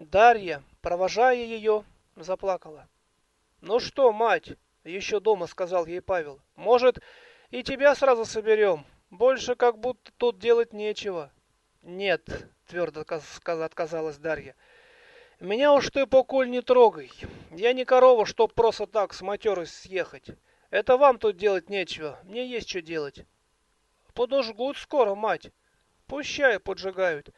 Дарья, провожая ее, заплакала. «Ну что, мать?» — еще дома сказал ей Павел. «Может, и тебя сразу соберем? Больше как будто тут делать нечего». «Нет», — твердо отказалась Дарья. «Меня уж ты, покуль, не трогай. Я не корова, чтоб просто так с матерой съехать. Это вам тут делать нечего, мне есть что делать». «Подожгут скоро, мать. Пущай поджигают».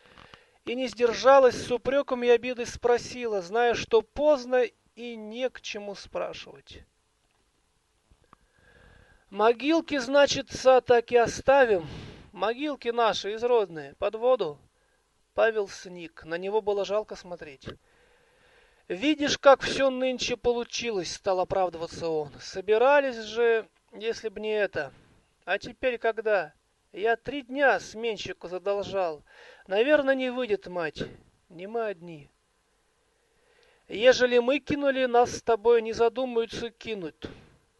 И не сдержалась с упреком и обидой спросила, зная, что поздно и не к чему спрашивать. Могилки, значит, так и оставим. Могилки наши, изродные, под воду. Павел сник, на него было жалко смотреть. Видишь, как все нынче получилось, стал оправдываться он. Собирались же, если б не это. А теперь когда? Я три дня сменщику задолжал. Наверное, не выйдет, мать. Не мы одни. Ежели мы кинули, нас с тобой не задумаются кинуть,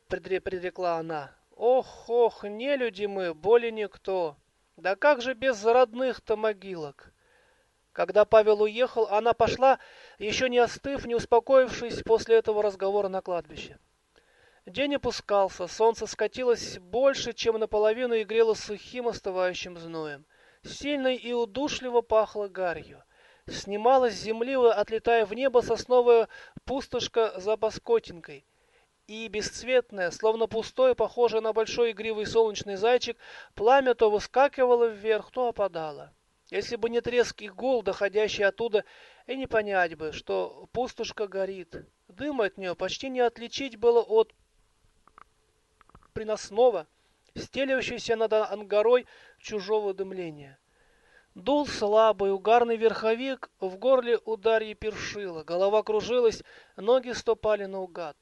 предрекла она. Ох, ох, не люди мы, более никто. Да как же без родных-то могилок? Когда Павел уехал, она пошла, еще не остыв, не успокоившись после этого разговора на кладбище. День опускался, солнце скатилось больше, чем наполовину и грело сухим остывающим зноем. Сильно и удушливо пахло гарью. Снималась с земли, отлетая в небо сосновая пустошка за Баскотинкой. И бесцветное, словно пустое, похожее на большой игривый солнечный зайчик, пламя то выскакивало вверх, то опадало. Если бы не треск гул, доходящий оттуда, и не понять бы, что пустошка горит. Дым от нее почти не отличить было от приносного, стелящегося над ангарой чужого дымления. Дул слабый угарный верховик, в горле у Дарьи першило, голова кружилась, ноги ступали наугад.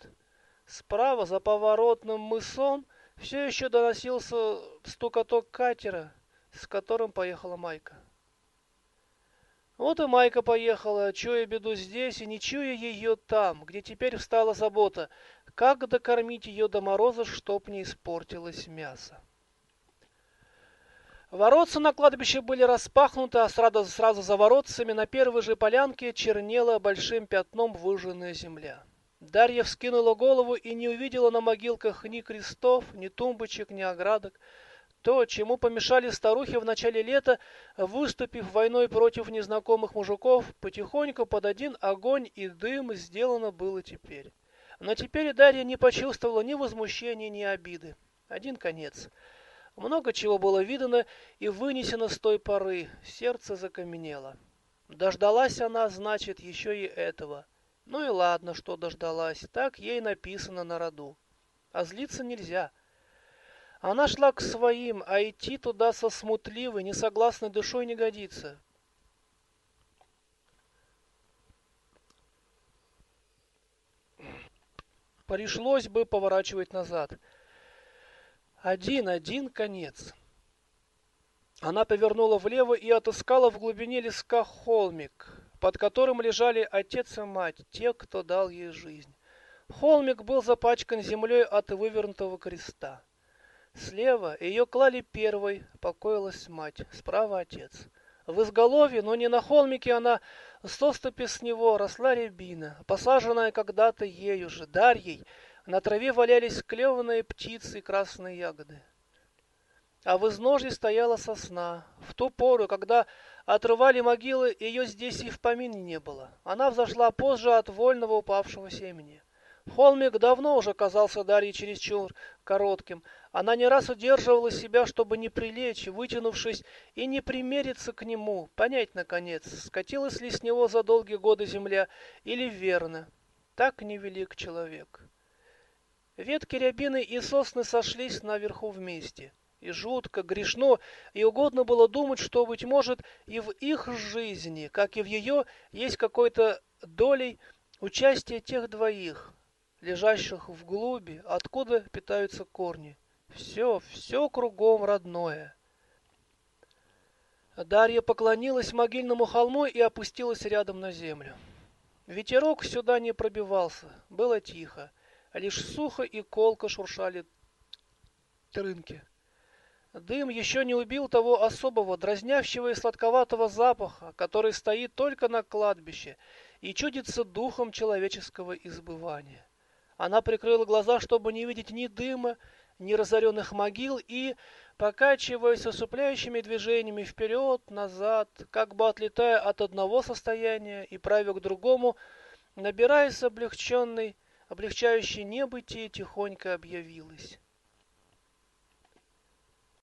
Справа, за поворотным мысом, все еще доносился стукоток катера, с которым поехала Майка. Вот и Майка поехала, чуя беду здесь и не чуя ее там, где теперь встала забота, как докормить ее до мороза, чтоб не испортилось мясо. Воротца на кладбище были распахнуты, а сразу, сразу за воротцами на первой же полянке чернела большим пятном выжженная земля. Дарья вскинула голову и не увидела на могилках ни крестов, ни тумбочек, ни оградок. То, чему помешали старухи в начале лета, выступив войной против незнакомых мужиков, потихоньку под один огонь и дым сделано было теперь. Но теперь Дарья не почувствовала ни возмущения, ни обиды. Один конец. Много чего было видано и вынесено с той поры. Сердце закаменело. Дождалась она, значит, еще и этого. Ну и ладно, что дождалась. Так ей написано на роду. А злиться нельзя. Она шла к своим, а идти туда со смутливой, несогласной душой не годится. Пришлось бы поворачивать назад. Один-один конец. Она повернула влево и отыскала в глубине леска холмик, под которым лежали отец и мать, те, кто дал ей жизнь. Холмик был запачкан землей от вывернутого креста. Слева ее клали первой, покоилась мать, справа отец. В изголовье, но не на холмике она, с оступи с него росла рябина, посаженная когда-то ею же, Дарьей. На траве валялись клеванные птицы и красные ягоды. А в изножье стояла сосна. В ту пору, когда отрывали могилы, ее здесь и в помине не было. Она взошла позже от вольного упавшего семени. Холмик давно уже казался Дарье чересчур коротким. Она не раз удерживала себя, чтобы не прилечь, вытянувшись, и не примериться к нему, понять, наконец, скатилась ли с него за долгие годы земля или верно. Так невелик человек. Ветки рябины и сосны сошлись наверху вместе. И жутко, грешно, и угодно было думать, что, быть может, и в их жизни, как и в ее, есть какой-то долей участие тех двоих, лежащих в глуби, откуда питаются корни. Все, все кругом родное. Дарья поклонилась могильному холму и опустилась рядом на землю. Ветерок сюда не пробивался, было тихо, лишь сухо и колко шуршали трынки. Дым еще не убил того особого, дразнявшего и сладковатого запаха, который стоит только на кладбище и чудится духом человеческого избывания. Она прикрыла глаза, чтобы не видеть ни дыма, ни разоренных могил, и, покачиваясь осупляющими движениями вперед, назад, как бы отлетая от одного состояния и правя к другому, набираясь облегченной, облегчающей небытие, тихонько объявилась.